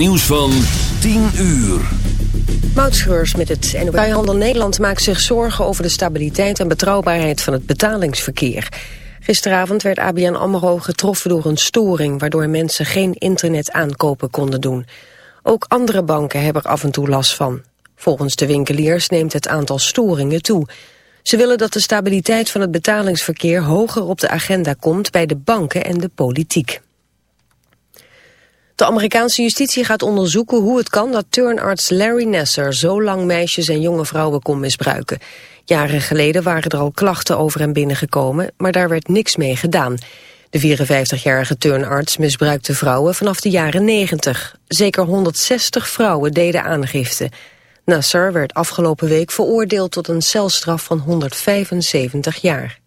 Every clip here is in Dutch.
Nieuws van 10 uur. Moutschreurs met het NOW-handel Nederland maakt zich zorgen over de stabiliteit en betrouwbaarheid van het betalingsverkeer. Gisteravond werd ABN AMRO getroffen door een storing... waardoor mensen geen internet aankopen konden doen. Ook andere banken hebben er af en toe last van. Volgens de winkeliers neemt het aantal storingen toe. Ze willen dat de stabiliteit van het betalingsverkeer hoger op de agenda komt... bij de banken en de politiek. De Amerikaanse justitie gaat onderzoeken hoe het kan dat turnarts Larry Nasser zo lang meisjes en jonge vrouwen kon misbruiken. Jaren geleden waren er al klachten over hem binnengekomen, maar daar werd niks mee gedaan. De 54-jarige turnarts misbruikte vrouwen vanaf de jaren 90. Zeker 160 vrouwen deden aangifte. Nasser werd afgelopen week veroordeeld tot een celstraf van 175 jaar.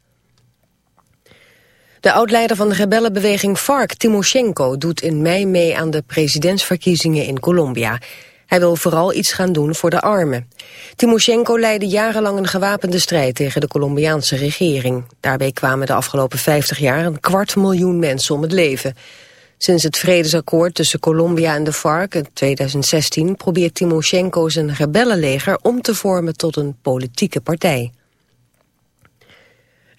De oud-leider van de rebellenbeweging FARC, Timoshenko, doet in mei mee aan de presidentsverkiezingen in Colombia. Hij wil vooral iets gaan doen voor de armen. Timoshenko leidde jarenlang een gewapende strijd tegen de Colombiaanse regering. Daarbij kwamen de afgelopen 50 jaar een kwart miljoen mensen om het leven. Sinds het vredesakkoord tussen Colombia en de FARC in 2016 probeert Timoshenko zijn rebellenleger om te vormen tot een politieke partij.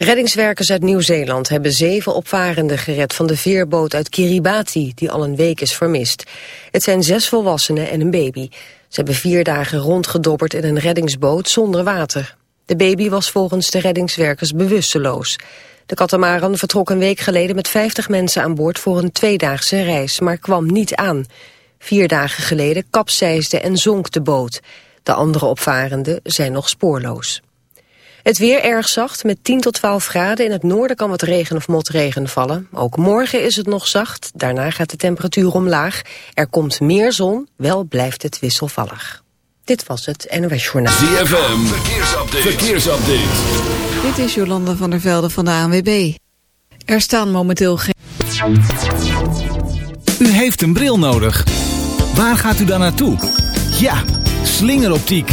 Reddingswerkers uit Nieuw-Zeeland hebben zeven opvarenden gered van de veerboot uit Kiribati, die al een week is vermist. Het zijn zes volwassenen en een baby. Ze hebben vier dagen rondgedobberd in een reddingsboot zonder water. De baby was volgens de reddingswerkers bewusteloos. De katamaran vertrok een week geleden met 50 mensen aan boord voor een tweedaagse reis, maar kwam niet aan. Vier dagen geleden kapseisde en zonk de boot. De andere opvarenden zijn nog spoorloos. Het weer erg zacht met 10 tot 12 graden. In het noorden kan wat regen of motregen vallen. Ook morgen is het nog zacht. Daarna gaat de temperatuur omlaag. Er komt meer zon, wel blijft het wisselvallig. Dit was het NOS Journaal. ZFM, verkeersupdate. verkeersupdate. Dit is Jolanda van der Velde van de ANWB. Er staan momenteel geen... U heeft een bril nodig. Waar gaat u dan naartoe? Ja, slingeroptiek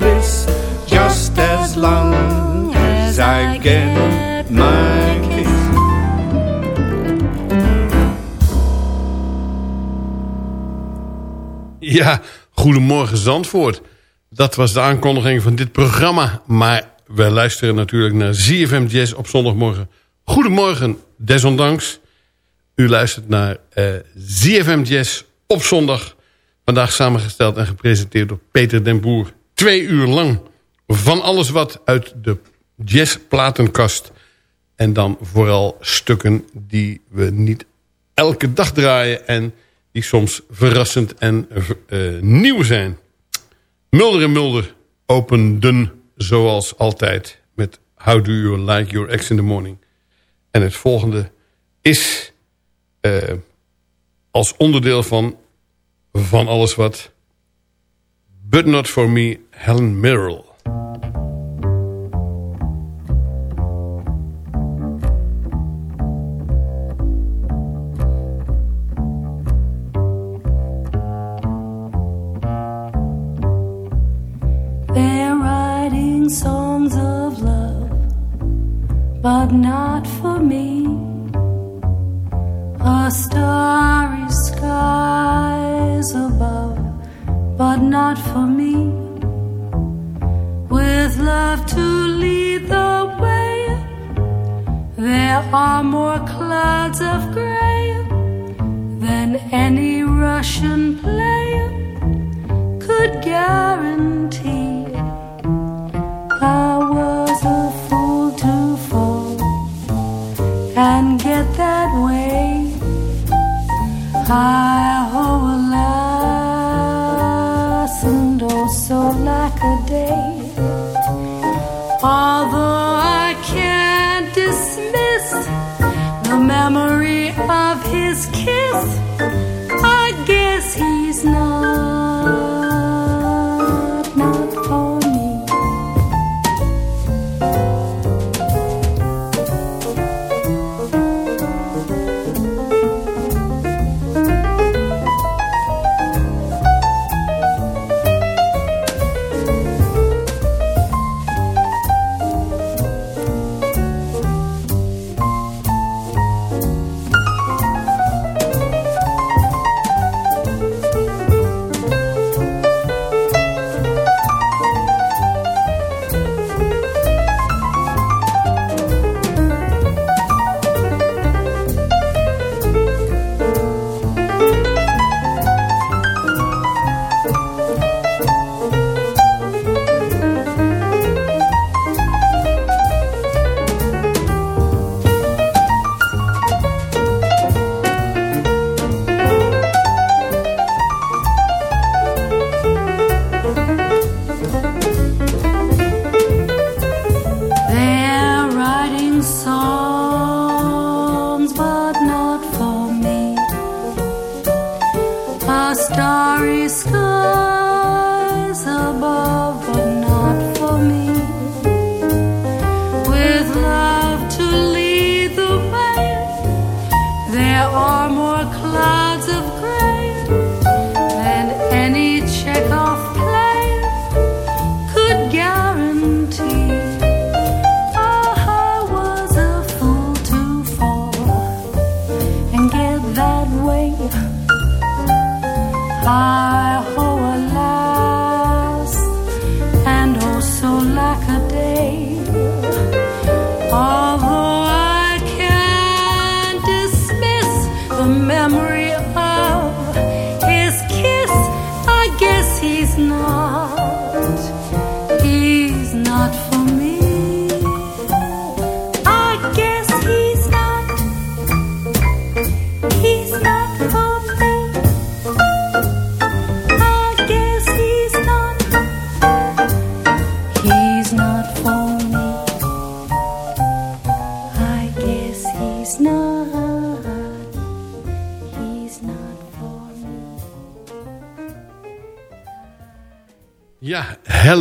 Ja, goedemorgen Zandvoort. Dat was de aankondiging van dit programma. Maar wij luisteren natuurlijk naar ZFM Jazz op zondagmorgen. Goedemorgen, desondanks. U luistert naar eh ZFM Jazz op zondag. Vandaag samengesteld en gepresenteerd door Peter den Boer. Twee uur lang van alles wat uit de jazzplatenkast. En dan vooral stukken die we niet elke dag draaien... en die soms verrassend en eh, nieuw zijn. Mulder en Mulder openden zoals altijd... met How Do You Like Your Ex in the Morning. En het volgende is eh, als onderdeel van van alles wat... But Not For Me, Helen Merrill.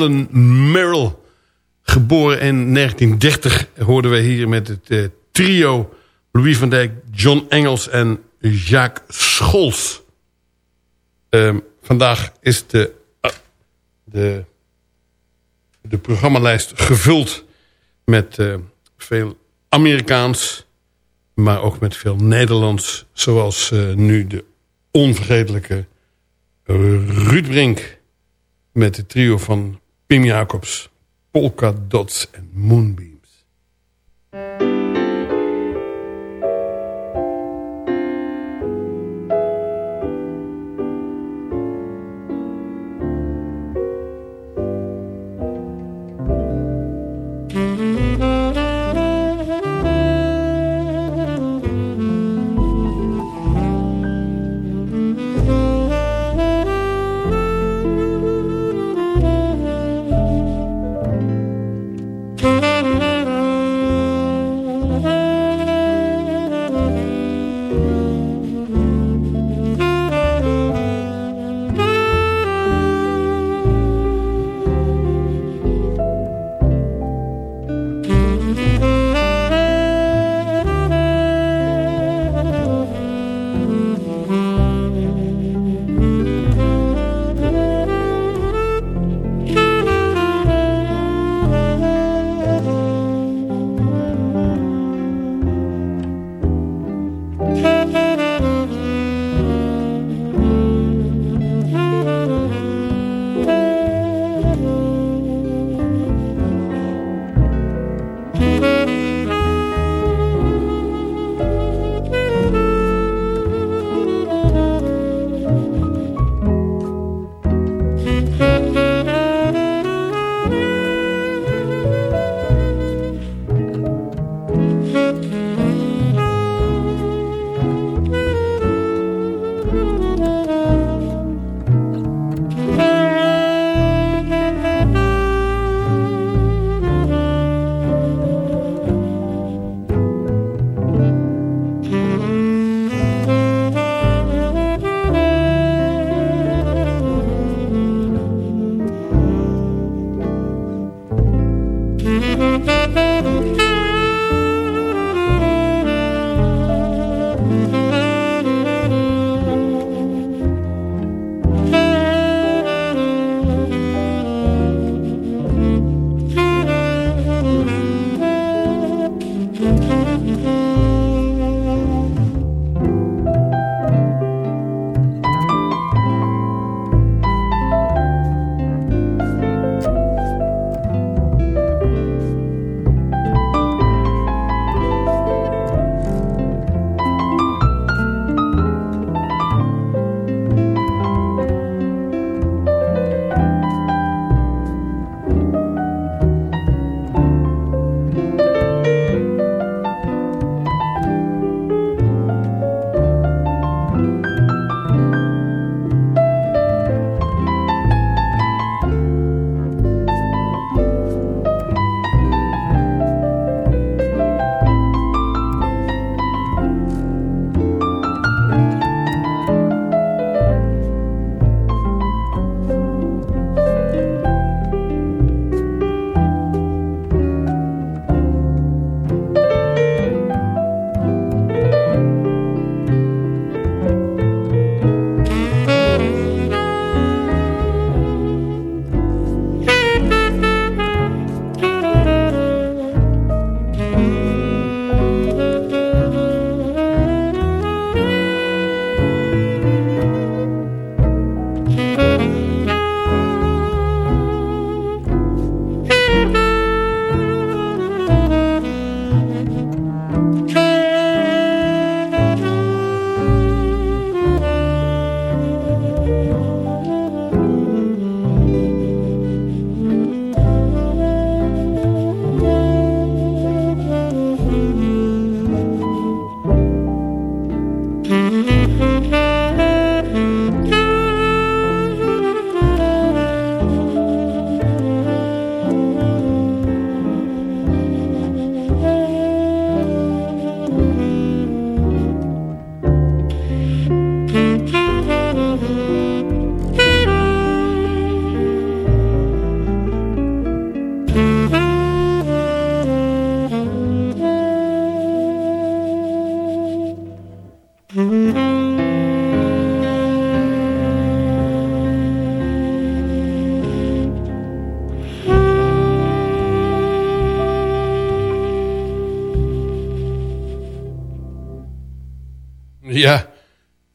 Alan Merrill. Geboren in 1930 hoorden we hier met het eh, trio Louis van Dijk, John Engels en Jacques Scholz. Ehm, vandaag is de, ah, de, de programmalijst gevuld met eh, veel Amerikaans, maar ook met veel Nederlands. Zoals eh, nu de onvergetelijke Ruud Brink met het trio van Pim Jacobs, Polka Dots en Moonbeams.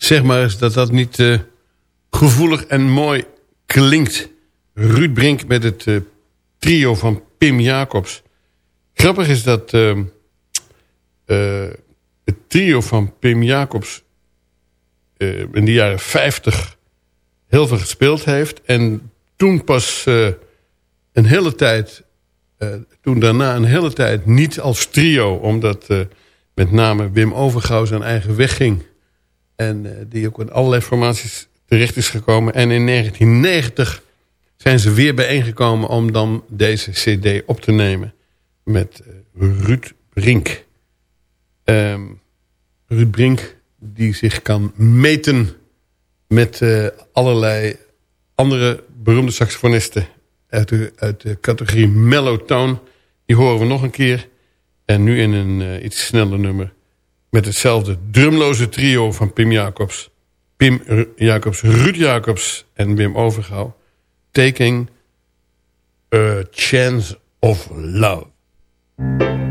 Zeg maar eens dat dat niet eh, gevoelig en mooi klinkt. Ruud Brink met het eh, trio van Pim Jacobs. Grappig is dat uh, het trio van Pim Jacobs in de jaren 50 heel veel gespeeld heeft. En toen pas een hele tijd, toen daarna een hele tijd niet als trio, omdat met name Wim Overgouw zijn eigen weg ging. En die ook in allerlei formaties terecht is gekomen. En in 1990 zijn ze weer bijeengekomen om dan deze cd op te nemen. Met uh, Ruud Brink. Um, Ruud Brink die zich kan meten met uh, allerlei andere beroemde saxofonisten uit de, uit de categorie Mellowtone. Die horen we nog een keer. En nu in een iets sneller nummer. Met hetzelfde drumloze trio van Pim Jacobs. Pim Jacobs, Ruud Jacobs en Wim Overgouw. Taking a Chance of Love.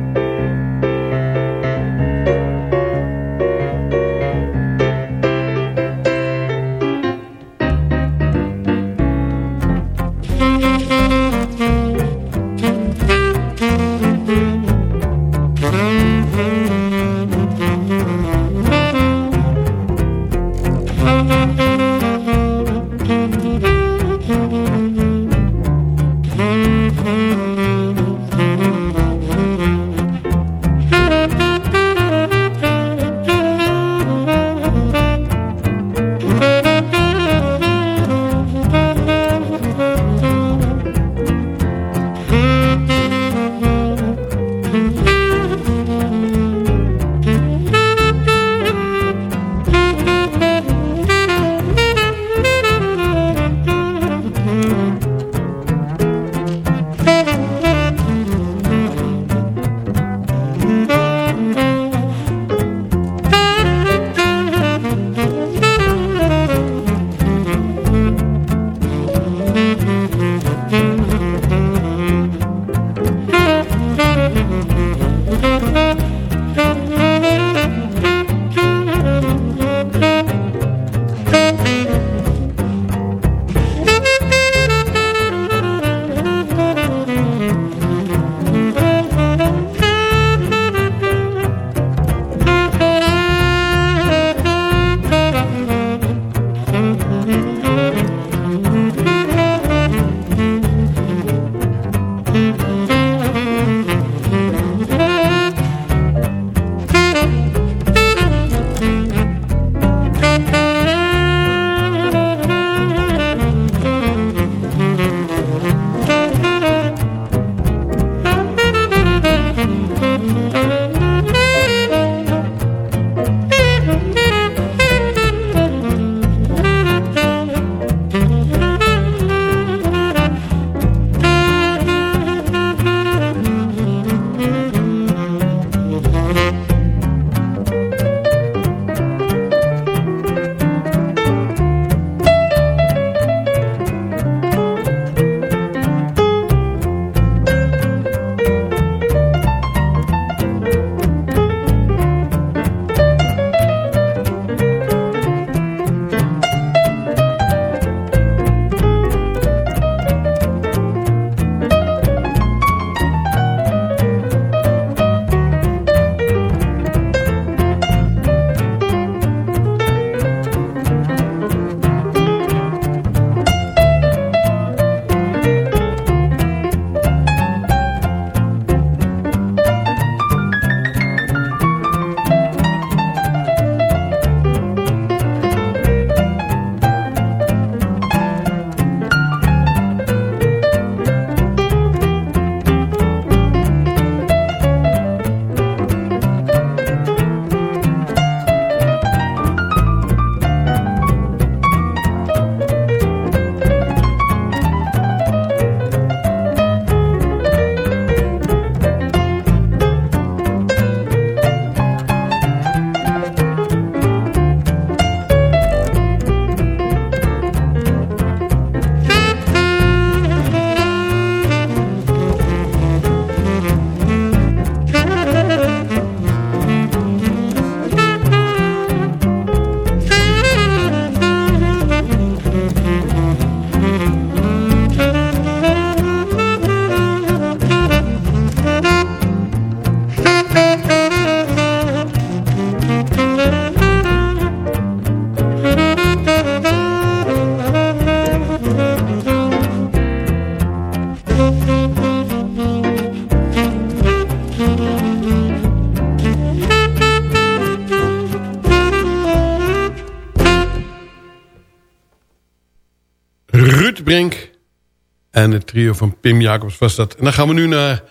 Trio van Pim Jacobs was dat. En dan gaan we nu naar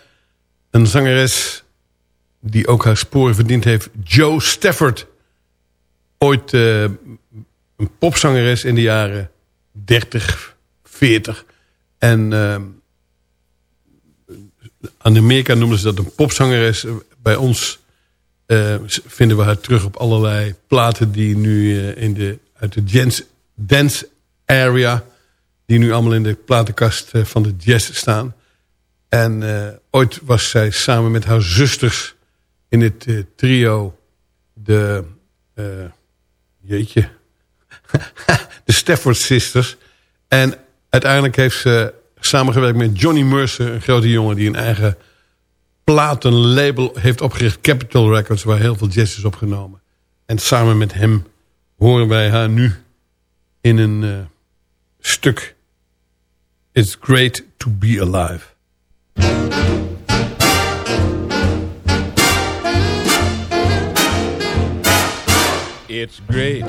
een zangeres die ook haar sporen verdiend heeft. Joe Stafford. Ooit uh, een popzangeres in de jaren 30, 40. En uh, aan Amerika noemen ze dat een popzangeres. Bij ons uh, vinden we haar terug op allerlei platen die nu in de, uit de dance area... die nu allemaal in de platenkast van de jazz staan. En ooit was zij samen met haar zusters in het trio... de, jeetje, de Stafford Sisters. En uiteindelijk heeft ze samengewerkt met Johnny Mercer... een grote jongen die een eigen platenlabel heeft opgericht. Capitol Records, waar heel veel jazz is opgenomen. En samen met hem horen wij haar nu in een stuk... It's Great to Be Alive. It's great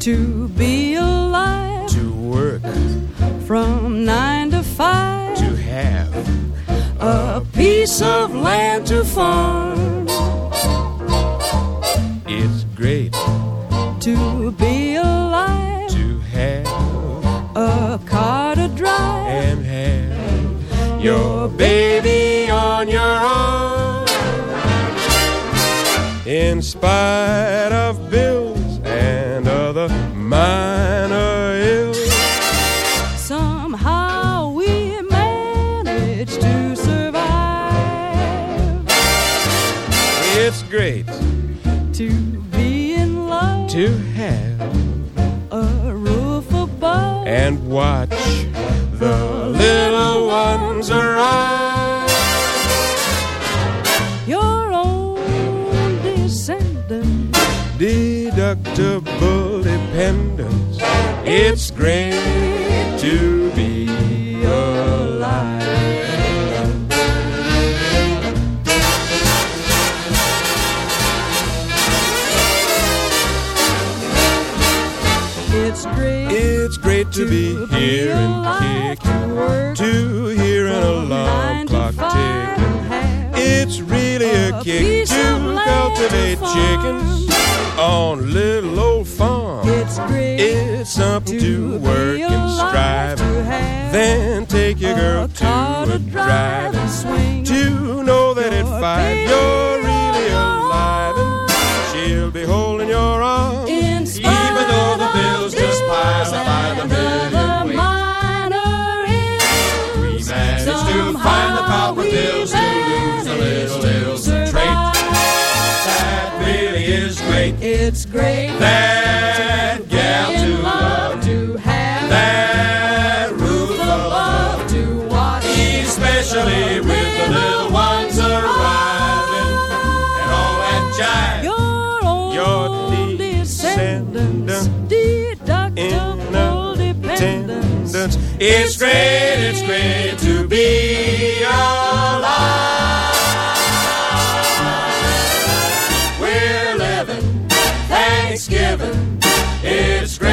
to be alive, to work from nine to five, to have a piece of land to farm. It's great to be alive, to have a car to drive, and have your baby on your arm. In spite of bills and other minor ills, somehow we manage to survive. it's great To be in love, to have a roof above, and watch the little ones arrive. your own descendant. Deductible dependence. It's great to be to be here and kick, to hear an alarm clock tick. It's really a kick to cultivate chickens on a little old farm. It's great. It's something to work and strive. Then take your girl to a drive. and swing. To know that at five you're really alive and she'll be holding bills to lose a little ills and trait. That really is great. It's great. That gal to love to have That roof above. love to watch. Especially with the little ones arriving. And all that jive. Your own Your descendants, deductible dependence. It's great, it's great to be alive.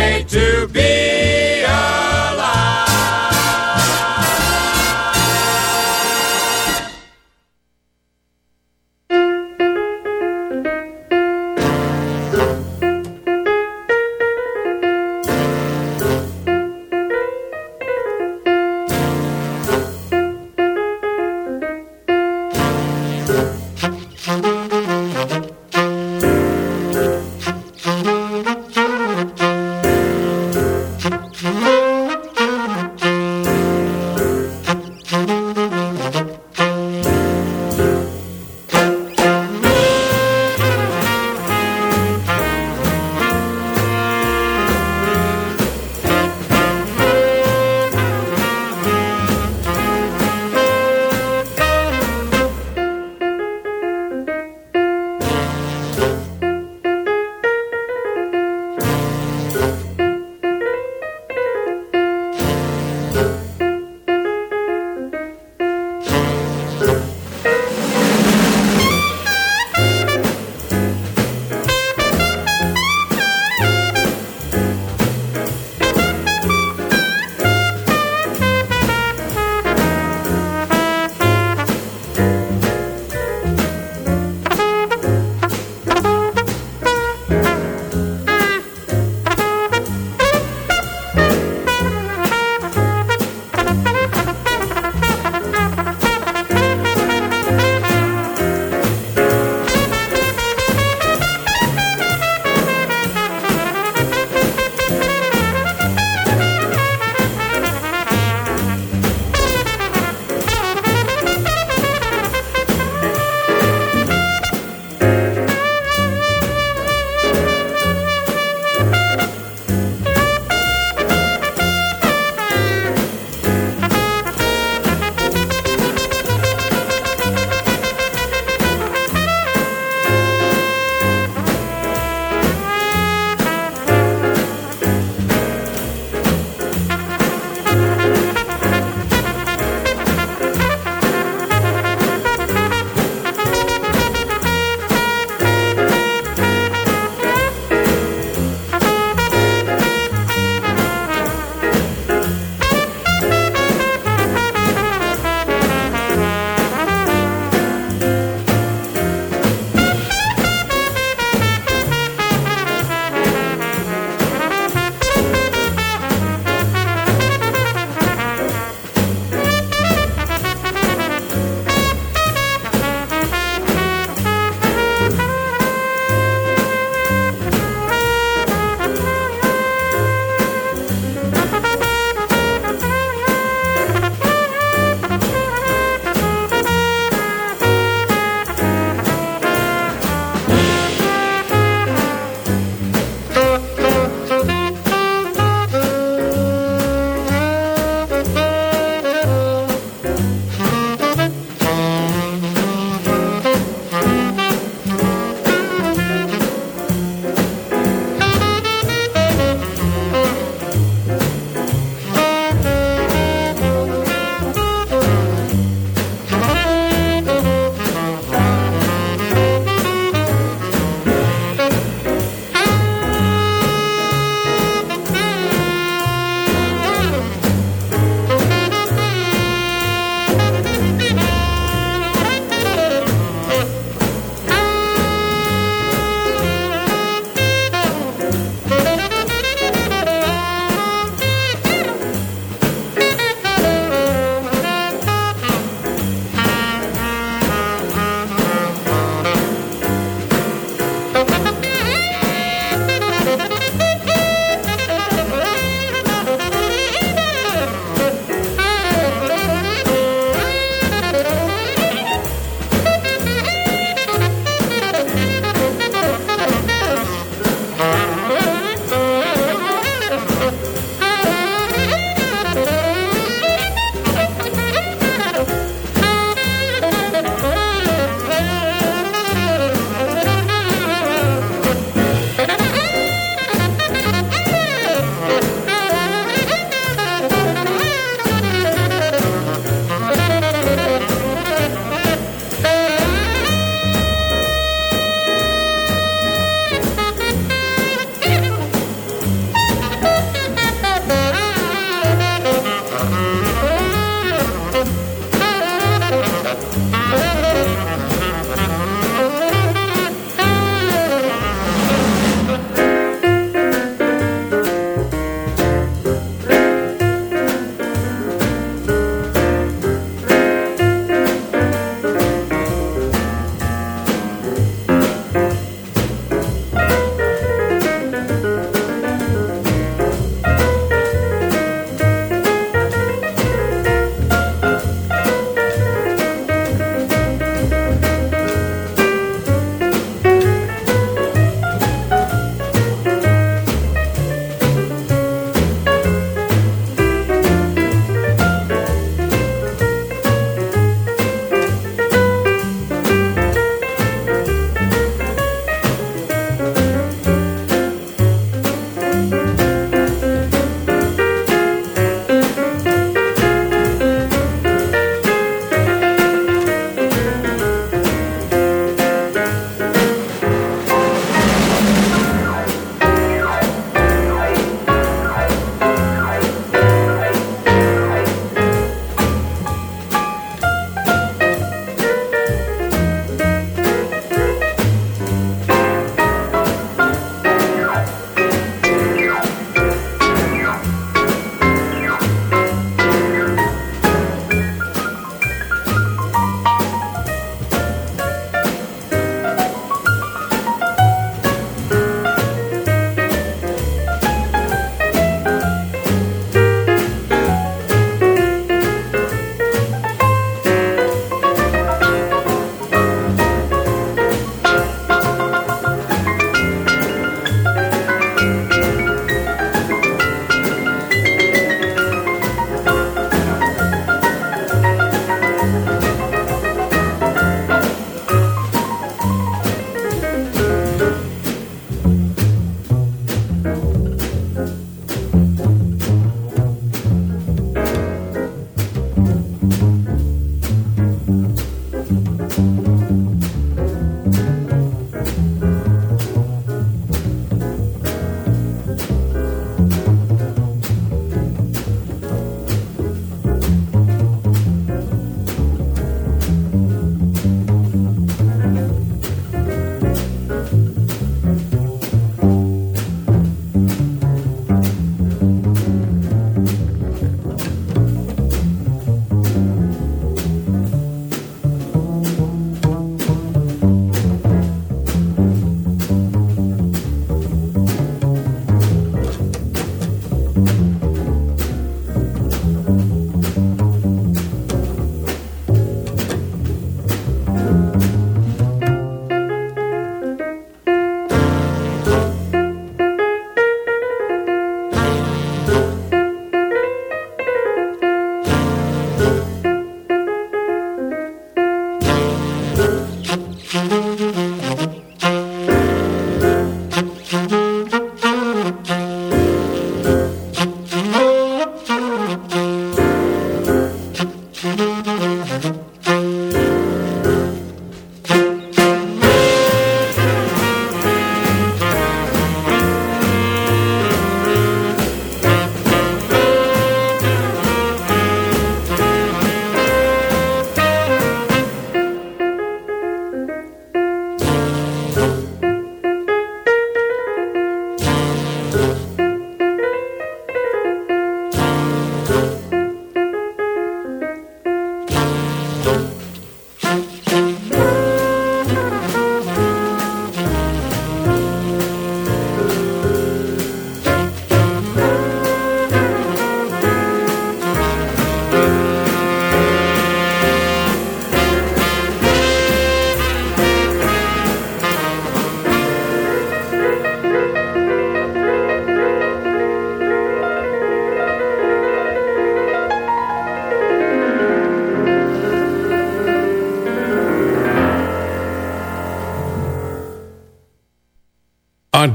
to be.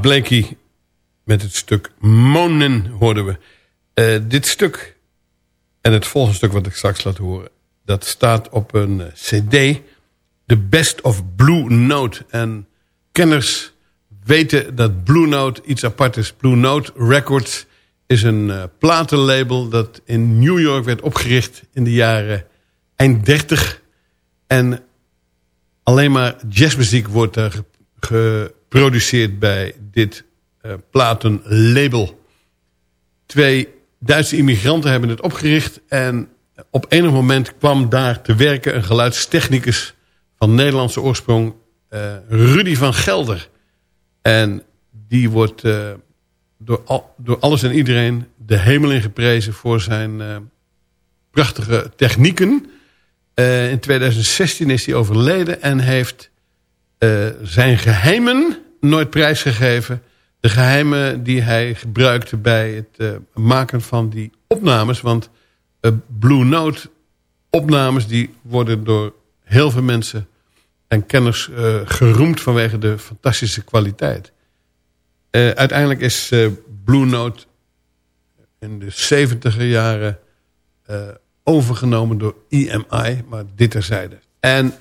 Blakey met het stuk Monen hoorden we. Uh, dit stuk en het volgende stuk wat ik straks laat horen... dat staat op een uh, cd, The Best of Blue Note. En kenners weten dat Blue Note iets apart is. Blue Note Records is een uh, platenlabel dat in New York werd opgericht in de jaren eind 30. En alleen maar jazzmuziek wordt er geproduceerd bij dit uh, platenlabel. Twee Duitse immigranten hebben het opgericht en op enig moment kwam daar te werken een geluidstechnicus van Nederlandse oorsprong, uh, Rudy van Gelder. En die wordt uh, door, al, door alles en iedereen de hemel in geprezen voor zijn prachtige technieken. In 2016 is hij overleden en heeft zijn geheimen nooit prijsgegeven. De geheimen die hij gebruikte bij het maken van die opnames. Want Blue Note opnames die worden door heel veel mensen en kenners geroemd vanwege de fantastische kwaliteit. Uiteindelijk is Blue Note in de 70 jaren overgenomen door EMI, maar dit terzijde. En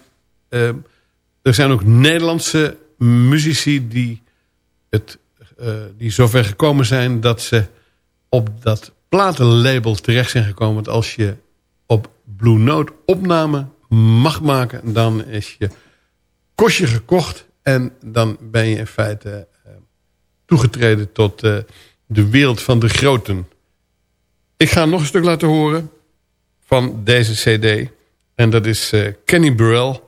er zijn ook Nederlandse muzici die, het, die zover gekomen zijn dat ze op dat platenlabel terecht zijn gekomen. Want als je op Blue Note opname mag maken, dan is je kostje gekocht. En dan ben je in feite uh, toegetreden tot uh, de wereld van de groten. Ik ga nog een stuk laten horen van deze cd. En dat is uh, Kenny Burrell,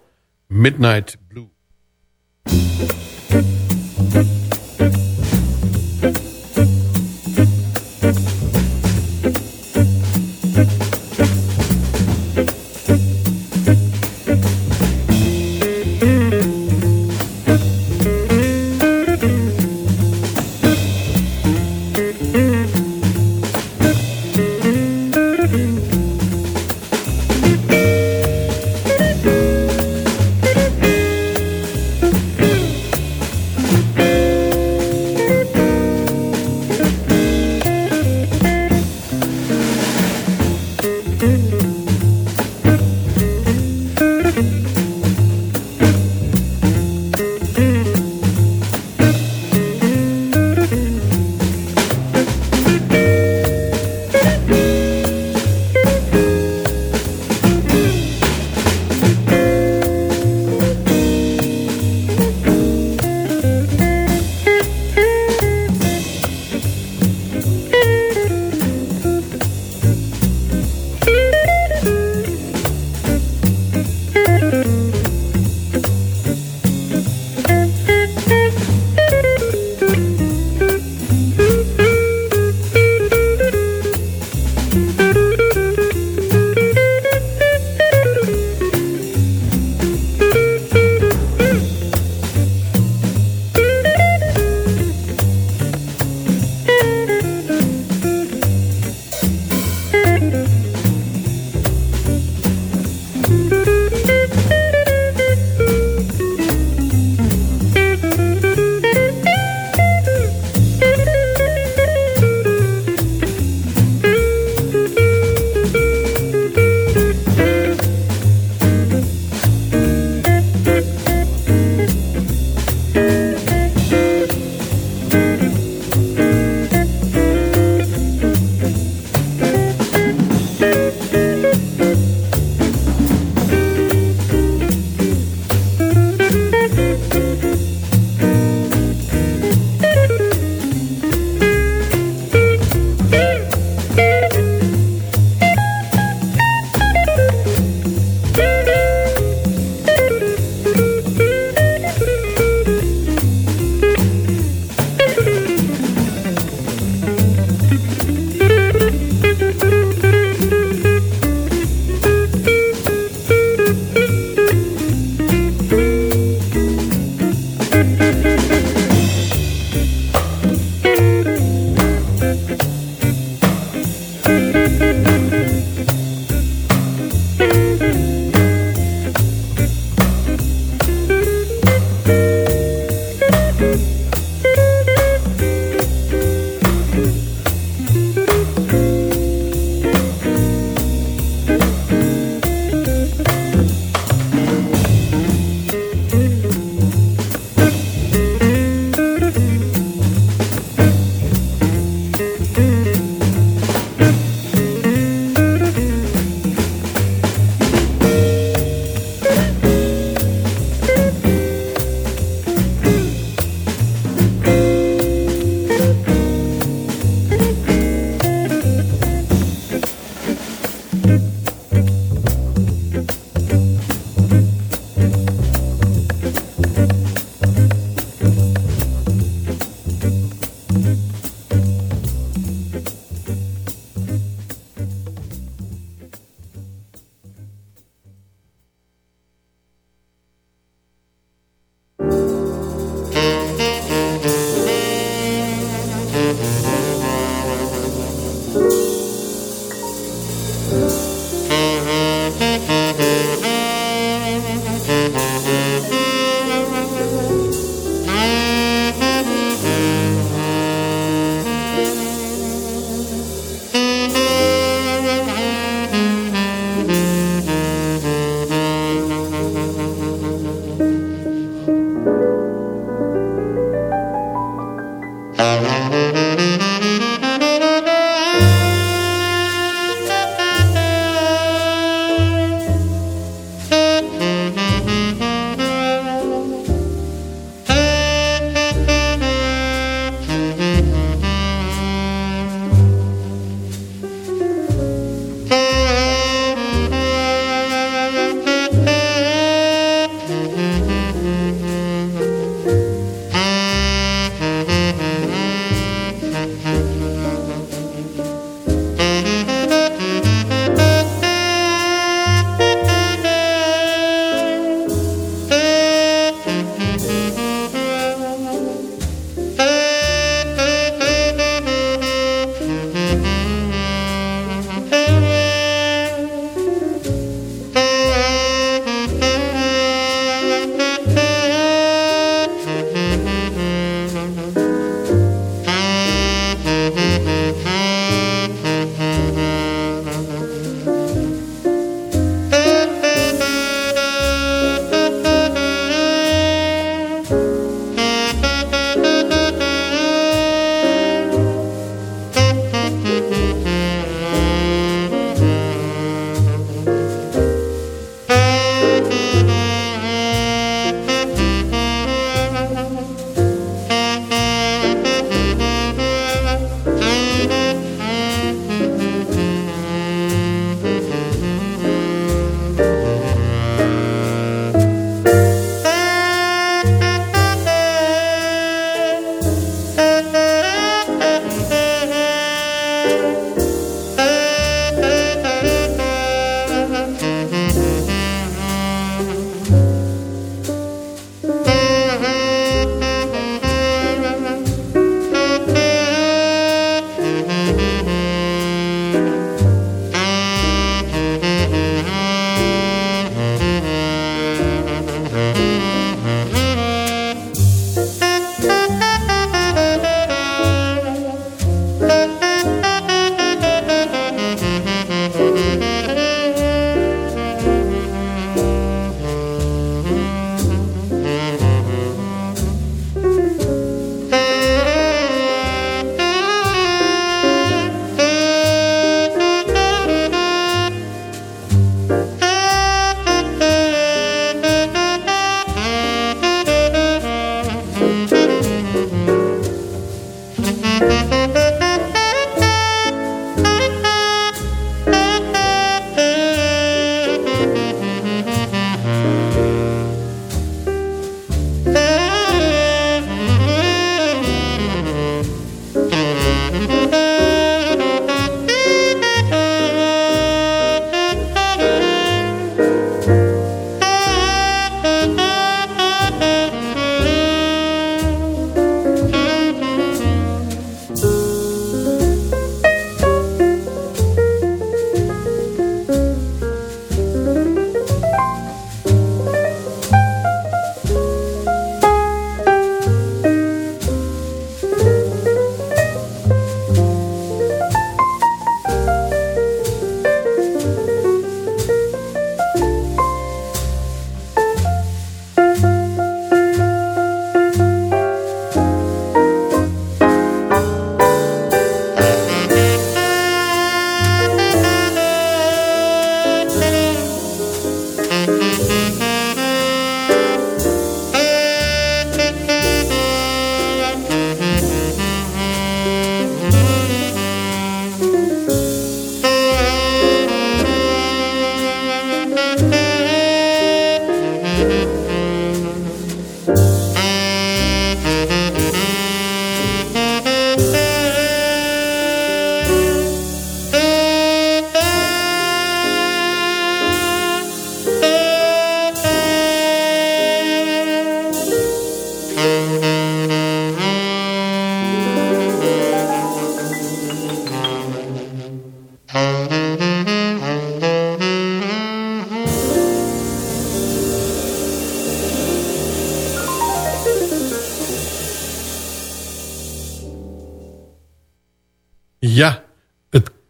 Midnight Blue.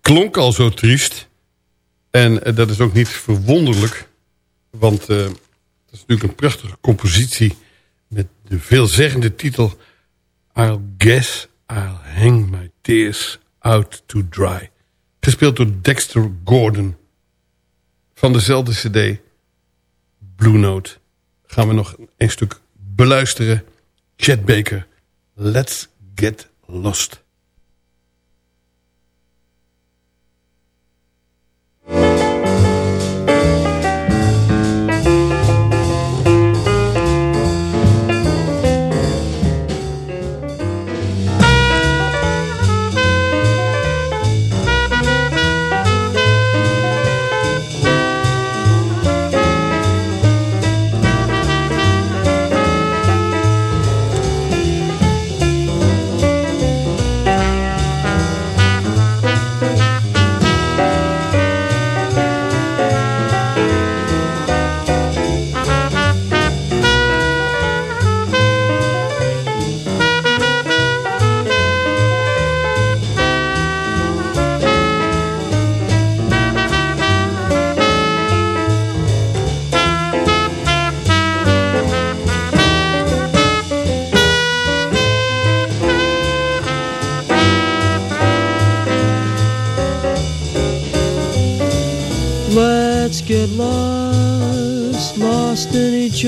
Klonk al zo triest. En eh, dat is ook niet verwonderlijk. Want uh, dat is natuurlijk een prachtige compositie... met de veelzeggende titel... I'll guess I'll hang my tears out to dry. Gespeeld door Dexter Gordon. Van dezelfde cd, Blue Note. Gaan we nog een stuk beluisteren. Chet Baker, Let's Get Lost.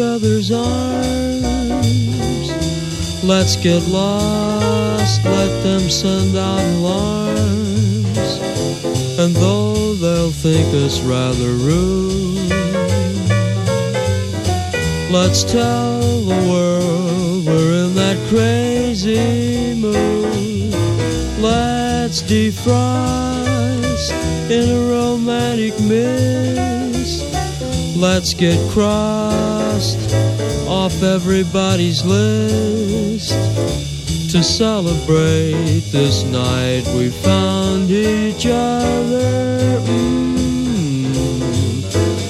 Other's arms. Let's get lost, let them send out alarms. And though they'll think us rather rude, let's tell the world we're in that crazy mood. Let's defrost in a romantic mist Let's get crossed off everybody's list to celebrate this night we found each other. Mm,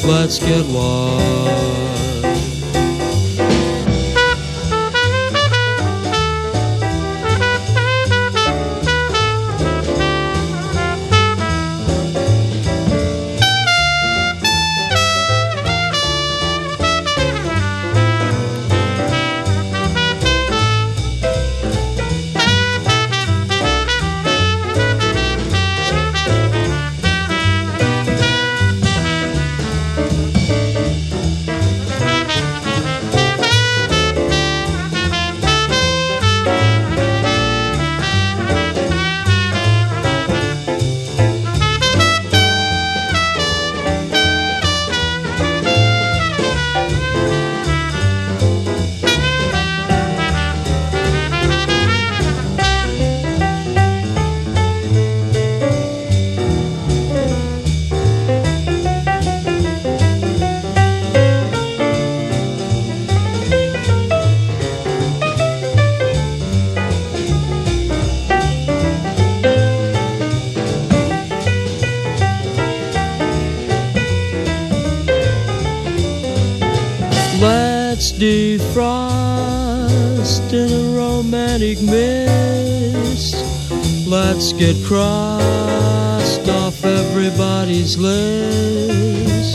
let's get lost. Get crossed off everybody's list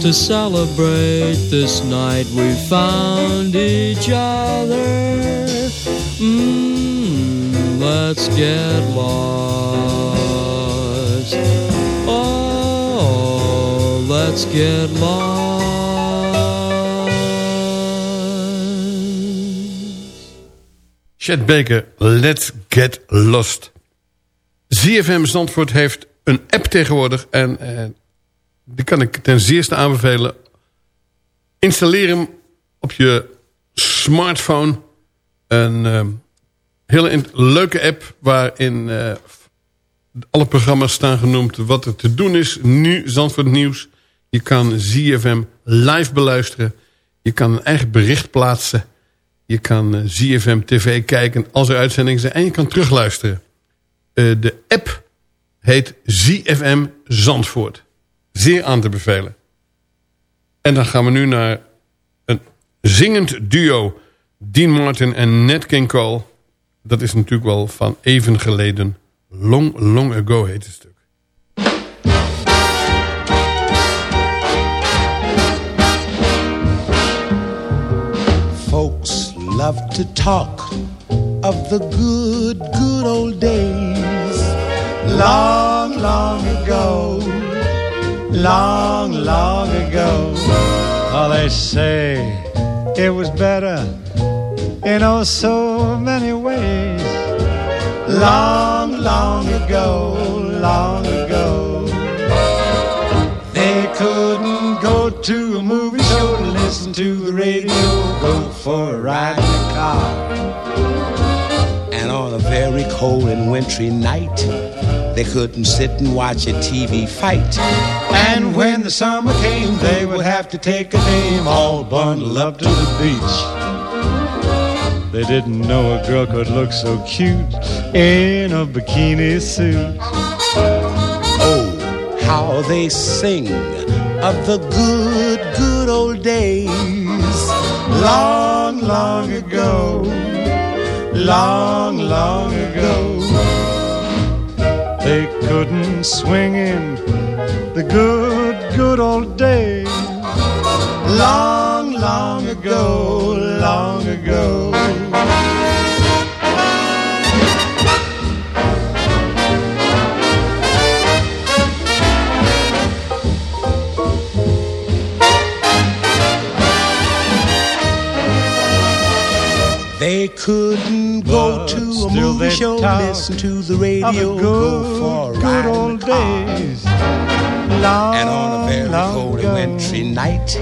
to celebrate this night we found each other. Mm, let's get lost. Oh, let's get lost. Chet Baker, Let's Get Lost. ZFM Zandvoort heeft een app tegenwoordig. En eh, die kan ik ten zeerste aanbevelen. Installeer hem op je smartphone. Een uh, hele leuke app waarin uh, alle programma's staan genoemd. Wat er te doen is. Nu Zandvoort Nieuws. Je kan ZFM live beluisteren. Je kan een eigen bericht plaatsen. Je kan eh, ZFM TV kijken als er uitzendingen zijn. En je kan terugluisteren. Uh, de app heet ZFM Zandvoort. Zeer aan te bevelen. En dan gaan we nu naar een zingend duo. Dean Martin en Nat King Cole. Dat is natuurlijk wel van even geleden. Long, long ago heet het stuk. Folks love to talk of the good, good old days. Long, long ago. Long, long ago. Oh, they say it was better in oh so many ways. Long, long ago, long ago. They couldn't go to a movie show to listen to the radio, go for a ride in a car. On a very cold and wintry night, they couldn't sit and watch a TV fight. And when the summer came, they would have to take a name all bundled up to the beach. They didn't know a girl could look so cute in a bikini suit. Oh, how they sing of the good, good old days. Long, long ago. Long, long ago. They couldn't swing in the good, good old days. Long, long ago, long ago. They couldn't go to a movie show, listen to the radio, the go good, for a good ride old days. Long, And on a very long cold and wintry night,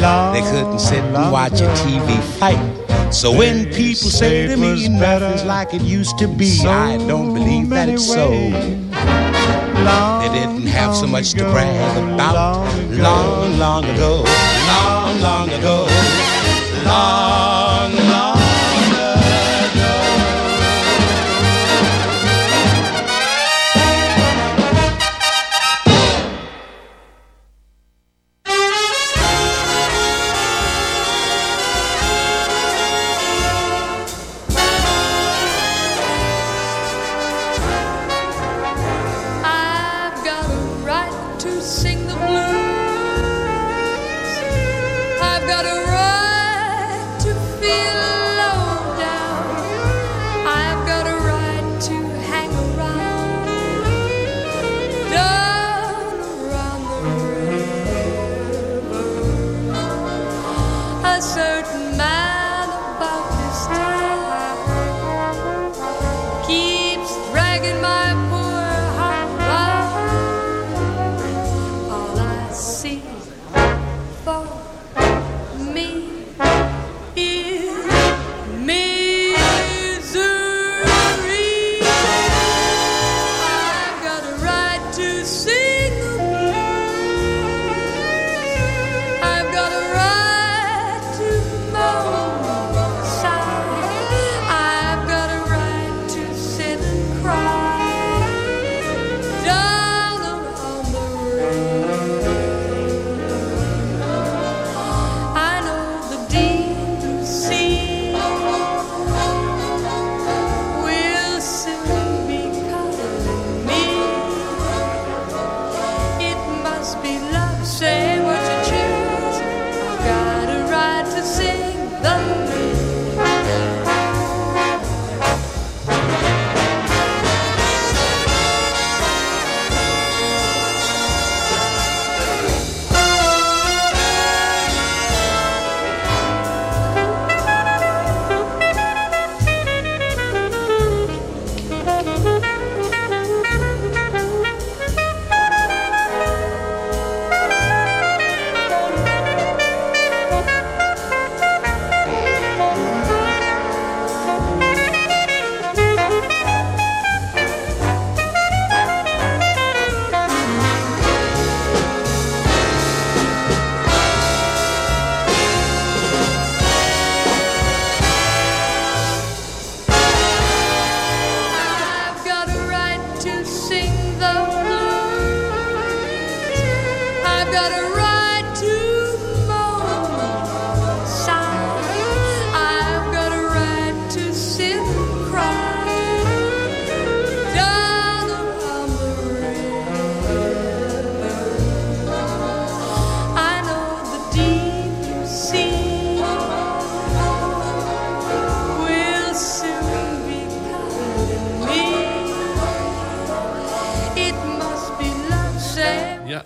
Long, they couldn't sit and watch a. TV fight. So when people say to me nothing's like it used to be, so I don't believe that it's so. Long, They didn't have so much to brag about. long ago. Long, ago, long, long ago, long better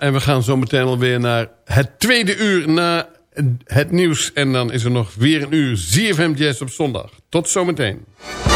en we gaan zo meteen alweer naar het tweede uur na het nieuws. En dan is er nog weer een uur ZFM Jazz op zondag. Tot zometeen. I've